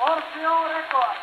Orfeo Record.